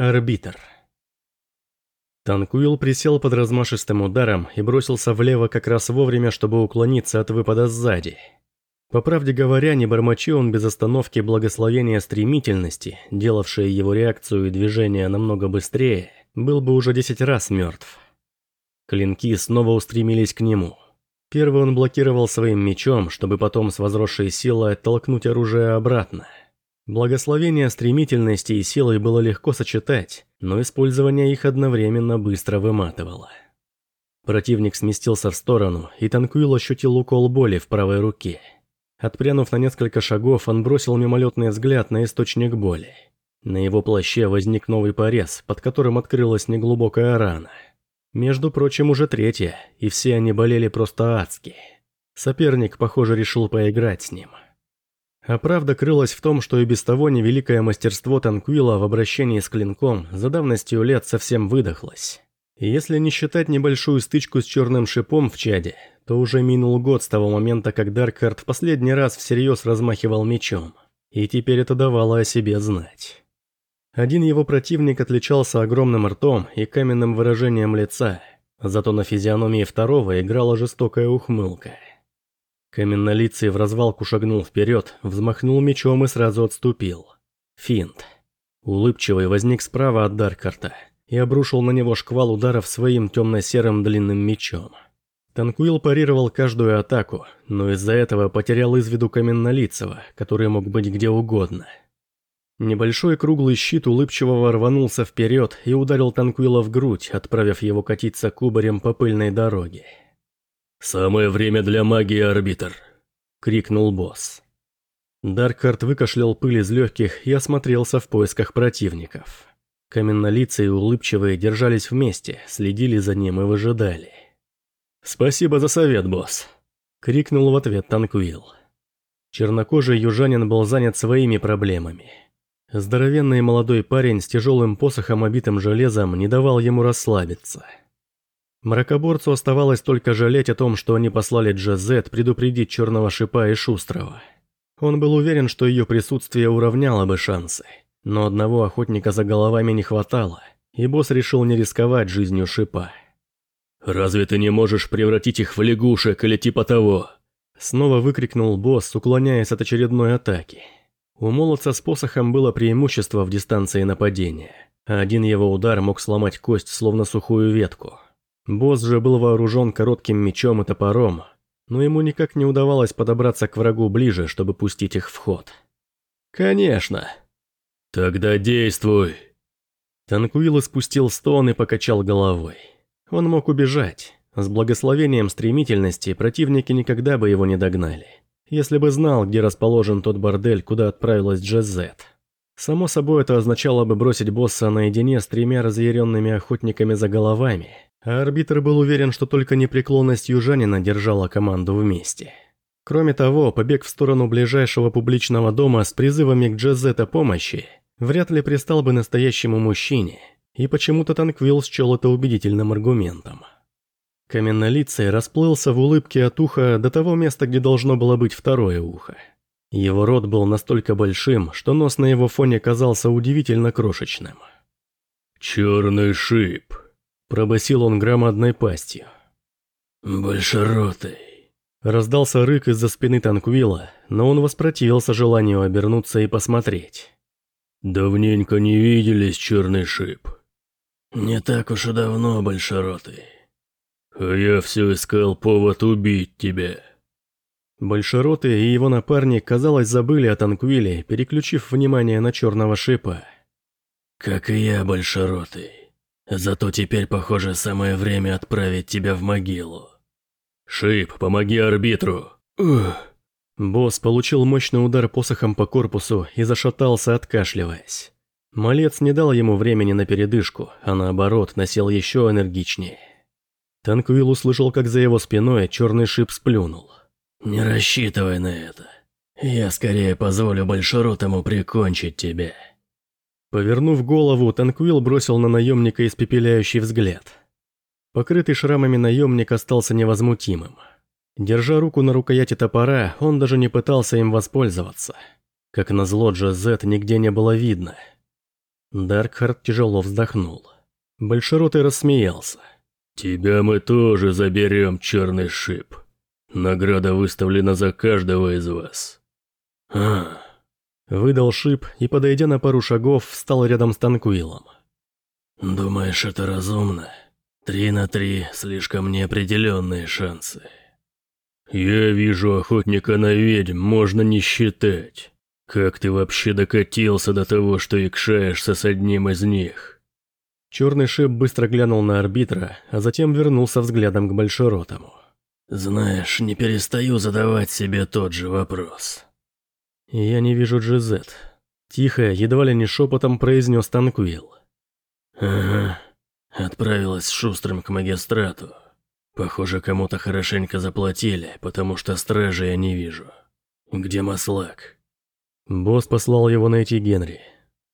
Арбитр. Танкуил присел под размашистым ударом и бросился влево как раз вовремя, чтобы уклониться от выпада сзади. По правде говоря, не бормочи он без остановки благословения стремительности, делавшее его реакцию и движение намного быстрее, был бы уже десять раз мертв. Клинки снова устремились к нему. Первый он блокировал своим мечом, чтобы потом с возросшей силой оттолкнуть оружие обратно – Благословение стремительности и силы было легко сочетать, но использование их одновременно быстро выматывало. Противник сместился в сторону, и Танкуил ощутил укол боли в правой руке. Отпрянув на несколько шагов, он бросил мимолетный взгляд на источник боли. На его плаще возник новый порез, под которым открылась неглубокая рана. Между прочим, уже третья, и все они болели просто адски. Соперник, похоже, решил поиграть с ним. А правда крылась в том, что и без того невеликое мастерство Танквила в обращении с клинком за давностью лет совсем выдохлось. Если не считать небольшую стычку с черным шипом в чаде, то уже минул год с того момента, как Даркхард в последний раз всерьез размахивал мечом. И теперь это давало о себе знать. Один его противник отличался огромным ртом и каменным выражением лица, зато на физиономии второго играла жестокая ухмылка – Каменнолицый в развалку шагнул вперед, взмахнул мечом и сразу отступил. Финт. Улыбчивый возник справа от Даркарта и обрушил на него шквал ударов своим темно-серым длинным мечом. Танкуил парировал каждую атаку, но из-за этого потерял из виду Каменнолицего, который мог быть где угодно. Небольшой круглый щит улыбчивого рванулся вперед и ударил Танкуила в грудь, отправив его катиться кубарем по пыльной дороге. «Самое время для магии, арбитр!» – крикнул босс. Даркхард выкашлял пыль из легких и осмотрелся в поисках противников. Каменнолицые и улыбчивые держались вместе, следили за ним и выжидали. «Спасибо за совет, босс!» – крикнул в ответ Танкуил. Чернокожий южанин был занят своими проблемами. Здоровенный молодой парень с тяжелым посохом, обитым железом, не давал ему расслабиться – Мракоборцу оставалось только жалеть о том, что они послали Джазет предупредить Черного Шипа и Шустрого. Он был уверен, что ее присутствие уравняло бы шансы. Но одного охотника за головами не хватало, и босс решил не рисковать жизнью Шипа. «Разве ты не можешь превратить их в лягушек или типа того?» Снова выкрикнул босс, уклоняясь от очередной атаки. У молодца с посохом было преимущество в дистанции нападения, а один его удар мог сломать кость, словно сухую ветку. Босс же был вооружен коротким мечом и топором, но ему никак не удавалось подобраться к врагу ближе, чтобы пустить их в ход. «Конечно!» «Тогда действуй!» Танкуил спустил стон и покачал головой. Он мог убежать. С благословением стремительности противники никогда бы его не догнали. Если бы знал, где расположен тот бордель, куда отправилась Джезет. Само собой, это означало бы бросить босса наедине с тремя разъяренными охотниками за головами – арбитр был уверен, что только непреклонность южанина держала команду вместе. Кроме того, побег в сторону ближайшего публичного дома с призывами к Джезета помощи вряд ли пристал бы настоящему мужчине, и почему-то Танквилл счел это убедительным аргументом. Каменнолицый расплылся в улыбке от уха до того места, где должно было быть второе ухо. Его рот был настолько большим, что нос на его фоне казался удивительно крошечным. «Черный шип», Пробасил он громадной пастью. «Большеротый». Раздался рык из-за спины Танквила, но он воспротивился желанию обернуться и посмотреть. «Давненько не виделись, черный шип». «Не так уж и давно, Большеротый». «А я все искал повод убить тебя». Большеротый и его напарник, казалось, забыли о Танквиле, переключив внимание на черного шипа. «Как и я, Большеротый. Зато теперь, похоже, самое время отправить тебя в могилу. Шип, помоги арбитру. Ух. Босс получил мощный удар посохом по корпусу и зашатался, откашливаясь. Малец не дал ему времени на передышку, а наоборот, насел еще энергичнее. Танквилл услышал, как за его спиной черный шип сплюнул. «Не рассчитывай на это. Я скорее позволю Большеротому прикончить тебя». Повернув голову, Танквилл бросил на наемника испепеляющий взгляд. Покрытый шрамами наемник остался невозмутимым. Держа руку на рукояти топора, он даже не пытался им воспользоваться. Как назло, Джазет нигде не было видно. Даркхард тяжело вздохнул. Большеротый рассмеялся. «Тебя мы тоже заберем, черный шип. Награда выставлена за каждого из вас». «А...» Выдал шип и, подойдя на пару шагов, встал рядом с Танкуилом. «Думаешь, это разумно? Три на три – слишком неопределенные шансы». «Я вижу охотника на ведьм, можно не считать. Как ты вообще докатился до того, что икшаешься с одним из них?» Черный шип быстро глянул на арбитра, а затем вернулся взглядом к Большеротому. «Знаешь, не перестаю задавать себе тот же вопрос». «Я не вижу Джизет», – тихо, едва ли не шепотом произнес Танкуил. «Ага, отправилась Шустрым к магистрату. Похоже, кому-то хорошенько заплатили, потому что стражи я не вижу. Где Маслак?» Босс послал его найти Генри.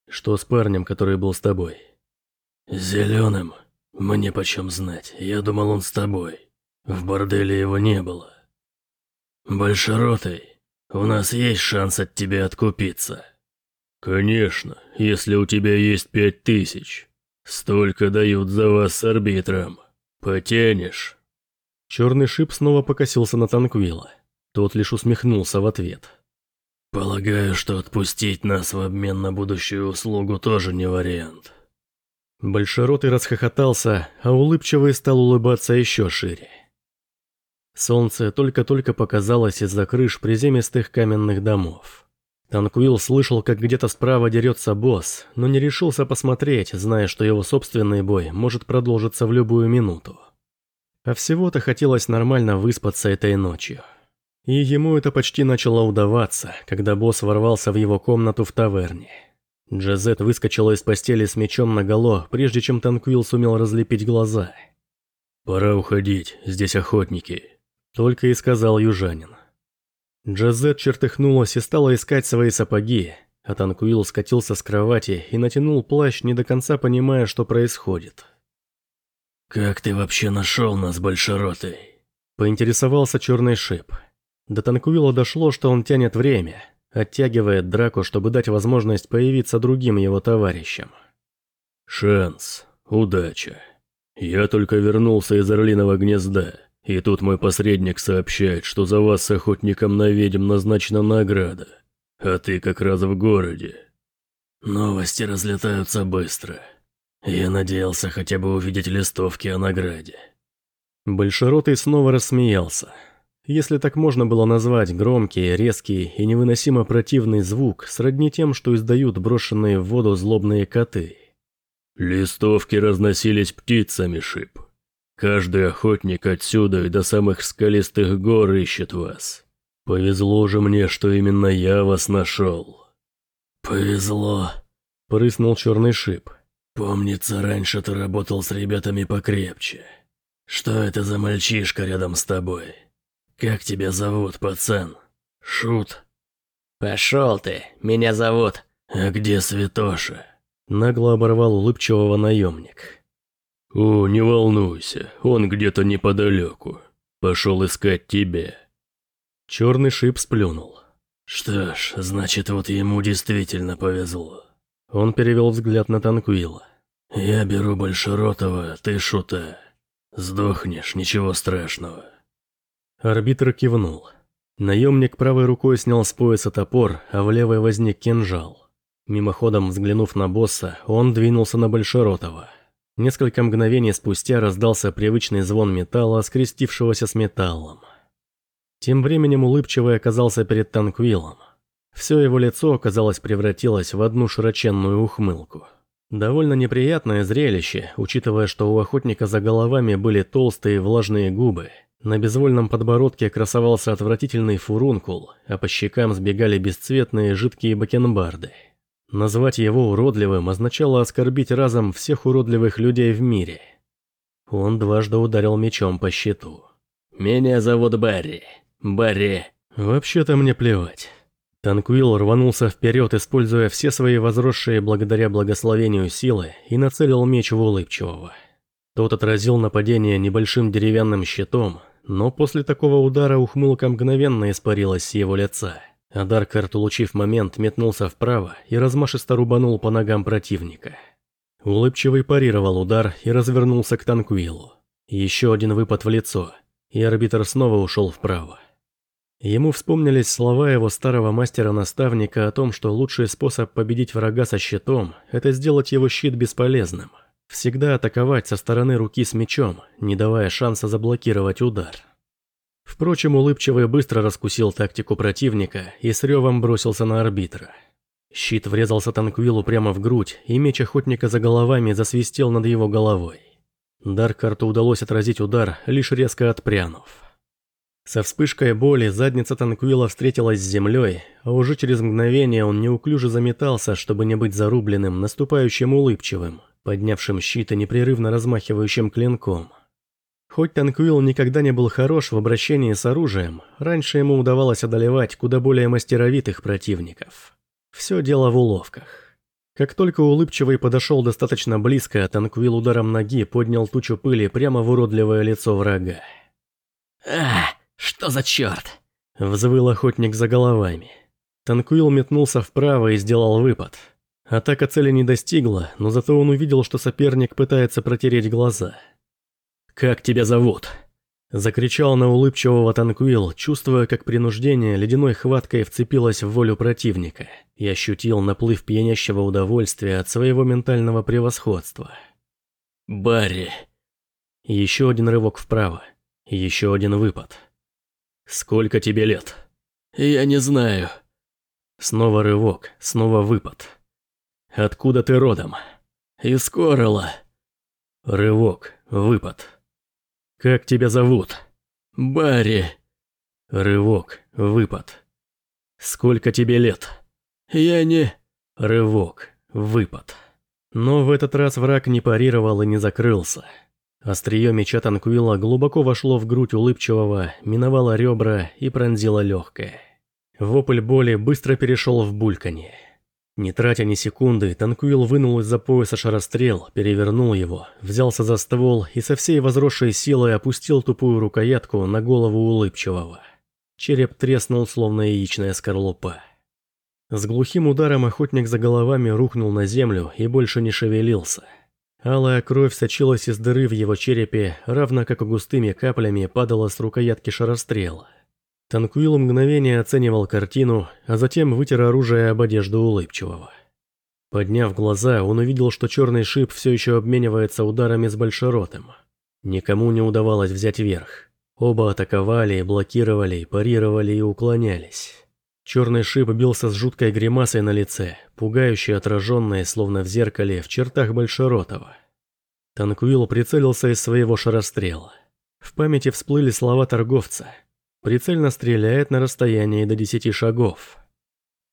Что с парнем, который был с тобой? Зеленым? Мне почем знать, я думал он с тобой. В борделе его не было. Большеротый, у нас есть шанс от тебя откупиться. Конечно, если у тебя есть пять тысяч. Столько дают за вас с арбитром. Потянешь. Черный шип снова покосился на Танквила. Тот лишь усмехнулся в ответ. «Полагаю, что отпустить нас в обмен на будущую услугу тоже не вариант». Большеротый расхохотался, а улыбчивый стал улыбаться еще шире. Солнце только-только показалось из-за крыш приземистых каменных домов. Танкуил слышал, как где-то справа дерется босс, но не решился посмотреть, зная, что его собственный бой может продолжиться в любую минуту. А всего-то хотелось нормально выспаться этой ночью. И ему это почти начало удаваться, когда босс ворвался в его комнату в таверне. Джазет выскочила из постели с мечом наголо, прежде чем Танквилл сумел разлепить глаза. «Пора уходить, здесь охотники», — только и сказал южанин. Джазет чертыхнулась и стала искать свои сапоги, а Танквилл скатился с кровати и натянул плащ, не до конца понимая, что происходит. «Как ты вообще нашел нас, Большеротый?» Поинтересовался черный шип. До Танкуила дошло, что он тянет время, оттягивает драку, чтобы дать возможность появиться другим его товарищам. «Шанс, удача. Я только вернулся из Орлиного гнезда, и тут мой посредник сообщает, что за вас с охотником на ведьм назначена награда, а ты как раз в городе». Новости разлетаются быстро. Я надеялся хотя бы увидеть листовки о награде. Большеротый снова рассмеялся. Если так можно было назвать громкий, резкий и невыносимо противный звук, сродни тем, что издают брошенные в воду злобные коты. Листовки разносились птицами, Шип. Каждый охотник отсюда и до самых скалистых гор ищет вас. Повезло же мне, что именно я вас нашел. Повезло, прыснул черный шип. Помнится, раньше ты работал с ребятами покрепче. Что это за мальчишка рядом с тобой? Как тебя зовут, пацан? Шут? Пошел ты, меня зовут. А где Святоша? Нагло оборвал улыбчивого наемник. О, не волнуйся, он где-то неподалеку. Пошел искать тебя. Черный шип сплюнул. Что ж, значит, вот ему действительно повезло. Он перевел взгляд на Танкуила. «Я беру Большеротова, ты шута. Сдохнешь, ничего страшного». Арбитр кивнул. Наемник правой рукой снял с пояса топор, а в левой возник кинжал. Мимоходом взглянув на босса, он двинулся на Большеротова. Несколько мгновений спустя раздался привычный звон металла, скрестившегося с металлом. Тем временем улыбчивый оказался перед Танквилом. Все его лицо, казалось, превратилось в одну широченную ухмылку. Довольно неприятное зрелище, учитывая, что у охотника за головами были толстые влажные губы. На безвольном подбородке красовался отвратительный фурункул, а по щекам сбегали бесцветные жидкие бакенбарды. Назвать его уродливым означало оскорбить разом всех уродливых людей в мире. Он дважды ударил мечом по щиту. «Меня зовут Барри. Барри». «Вообще-то мне плевать». Танквилл рванулся вперед, используя все свои возросшие благодаря благословению силы, и нацелил меч в улыбчивого. Тот отразил нападение небольшим деревянным щитом, но после такого удара ухмылка мгновенно испарилась с его лица, А Даркарт, улучив момент, метнулся вправо и размашисто рубанул по ногам противника. Улыбчивый парировал удар и развернулся к Танкуилу. Еще один выпад в лицо, и арбитр снова ушел вправо. Ему вспомнились слова его старого мастера-наставника о том, что лучший способ победить врага со щитом – это сделать его щит бесполезным. Всегда атаковать со стороны руки с мечом, не давая шанса заблокировать удар. Впрочем, улыбчивый быстро раскусил тактику противника и с ревом бросился на арбитра. Щит врезался Танквилу прямо в грудь, и меч охотника за головами засвистел над его головой. Даркарту удалось отразить удар, лишь резко отпрянув. Со вспышкой боли задница Танквила встретилась с землей, а уже через мгновение он неуклюже заметался, чтобы не быть зарубленным, наступающим улыбчивым, поднявшим щит и непрерывно размахивающим клинком. Хоть Танквил никогда не был хорош в обращении с оружием, раньше ему удавалось одолевать куда более мастеровитых противников. Все дело в уловках. Как только улыбчивый подошел достаточно близко, Танквил ударом ноги поднял тучу пыли прямо в уродливое лицо врага. «Ах!» «Что за черт?» – взвыл охотник за головами. Танкуил метнулся вправо и сделал выпад. Атака цели не достигла, но зато он увидел, что соперник пытается протереть глаза. «Как тебя зовут?» Закричал на улыбчивого Танкуил, чувствуя, как принуждение ледяной хваткой вцепилось в волю противника и ощутил наплыв пьянящего удовольствия от своего ментального превосходства. «Барри!» Еще один рывок вправо, еще один выпад. «Сколько тебе лет?» «Я не знаю». Снова рывок, снова выпад. «Откуда ты родом?» «Из Корола». Рывок, выпад. «Как тебя зовут?» «Барри». Рывок, выпад. «Сколько тебе лет?» «Я не...» Рывок, выпад. Но в этот раз враг не парировал и не закрылся. Острие меча Танквила глубоко вошло в грудь улыбчивого, миновало ребра и пронзило легкое. Вопль боли быстро перешел в бульканье. Не тратя ни секунды, Танквил вынул из-за пояса шарострел, перевернул его, взялся за ствол и со всей возросшей силой опустил тупую рукоятку на голову улыбчивого. Череп треснул, словно яичная скорлупа. С глухим ударом охотник за головами рухнул на землю и больше не шевелился. Алая кровь сочилась из дыры в его черепе, равно как и густыми каплями падала с рукоятки шарострела. Танкуил мгновение оценивал картину, а затем вытер оружие об одежду улыбчивого. Подняв глаза, он увидел, что черный шип все еще обменивается ударами с большеротом. Никому не удавалось взять верх. Оба атаковали, блокировали, парировали и уклонялись. Черный шип бился с жуткой гримасой на лице, пугающе отраженной, словно в зеркале, в чертах Большеротова. Танкуил прицелился из своего шарострела. В памяти всплыли слова торговца. Прицельно стреляет на расстоянии до десяти шагов.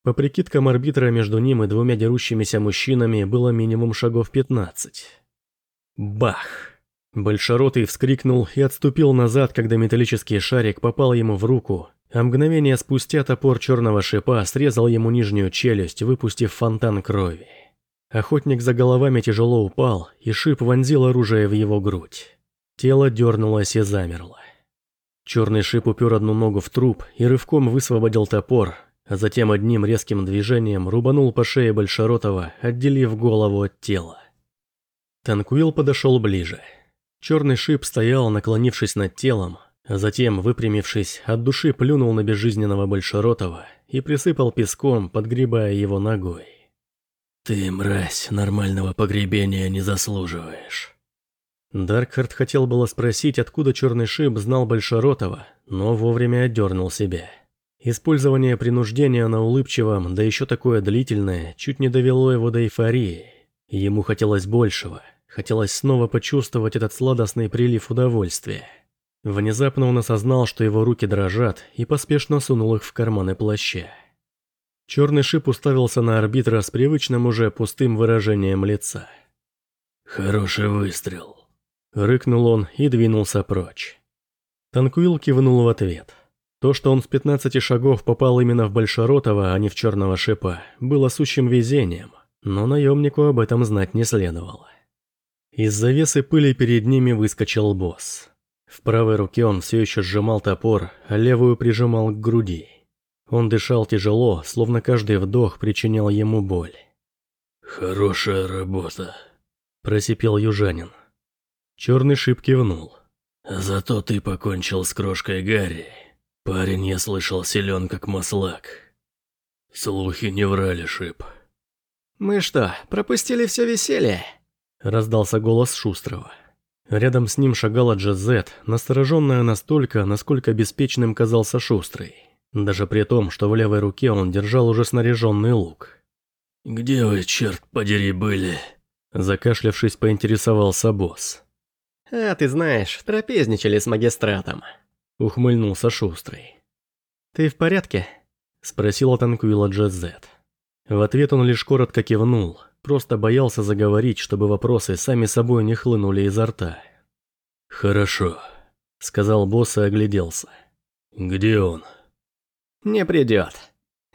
По прикидкам арбитра между ним и двумя дерущимися мужчинами было минимум шагов пятнадцать. Бах! Большеротый вскрикнул и отступил назад, когда металлический шарик попал ему в руку, а мгновение спустя топор черного шипа срезал ему нижнюю челюсть, выпустив фонтан крови. Охотник за головами тяжело упал, и шип вонзил оружие в его грудь. Тело дернулось и замерло. Черный шип упер одну ногу в труп и рывком высвободил топор, а затем одним резким движением рубанул по шее Большеротова, отделив голову от тела. Танкуил подошел ближе. Черный шип стоял, наклонившись над телом, а затем, выпрямившись, от души плюнул на безжизненного Большеротова и присыпал песком, подгребая его ногой. «Ты, мразь, нормального погребения не заслуживаешь». Даркхард хотел было спросить, откуда Черный Шип знал Большеротова, но вовремя отдернул себя. Использование принуждения на улыбчивом, да еще такое длительное, чуть не довело его до эйфории. Ему хотелось большего, хотелось снова почувствовать этот сладостный прилив удовольствия. Внезапно он осознал, что его руки дрожат, и поспешно сунул их в карманы плаща. Черный шип уставился на арбитра с привычным уже пустым выражением лица. «Хороший выстрел», — рыкнул он и двинулся прочь. Танкуил кивнул в ответ. То, что он с 15 шагов попал именно в Большеротова, а не в Черного шипа, было сущим везением, но наемнику об этом знать не следовало. Из завесы пыли перед ними выскочил босс. В правой руке он все еще сжимал топор, а левую прижимал к груди. Он дышал тяжело, словно каждый вдох причинял ему боль. «Хорошая работа», – просипел южанин. Черный шип кивнул. «Зато ты покончил с крошкой Гарри. Парень, я слышал, силен как маслак. Слухи не врали, Шип». «Мы что, пропустили все веселье?» – раздался голос Шустрого. Рядом с ним шагала Джазет, настороженная настолько, насколько беспечным казался Шустрый. Даже при том, что в левой руке он держал уже снаряженный лук. «Где вы, черт подери, были?» Закашлявшись, поинтересовался босс. «А ты знаешь, трапезничали с магистратом», — ухмыльнулся Шустрый. «Ты в порядке?» — спросила Танквила Джазет. В ответ он лишь коротко кивнул, просто боялся заговорить, чтобы вопросы сами собой не хлынули изо рта. «Хорошо», — сказал босс и огляделся. «Где он?» «Не придет.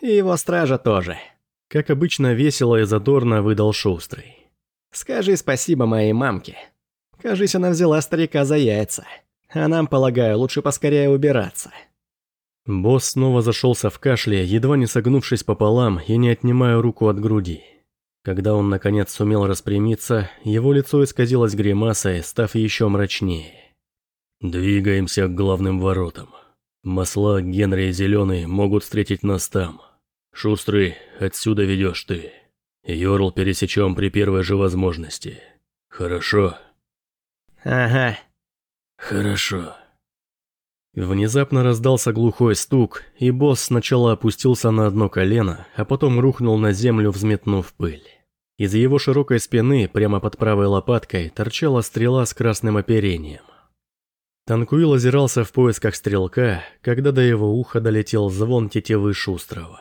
И его стража тоже». Как обычно, весело и задорно выдал Шустрый. «Скажи спасибо моей мамке. Кажись, она взяла старика за яйца. А нам, полагаю, лучше поскорее убираться». Босс снова зашелся в кашле, едва не согнувшись пополам и не отнимая руку от груди. Когда он наконец сумел распрямиться, его лицо исказилось гримасой, став еще мрачнее. «Двигаемся к главным воротам. Масла, Генри и Зеленый могут встретить нас там. Шустрый, отсюда ведешь ты. Йорл пересечем при первой же возможности. Хорошо?» «Ага». «Хорошо». Внезапно раздался глухой стук, и босс сначала опустился на одно колено, а потом рухнул на землю, взметнув пыль. Из его широкой спины, прямо под правой лопаткой, торчала стрела с красным оперением. Танкуил озирался в поисках стрелка, когда до его уха долетел звон тетивы Шустрого.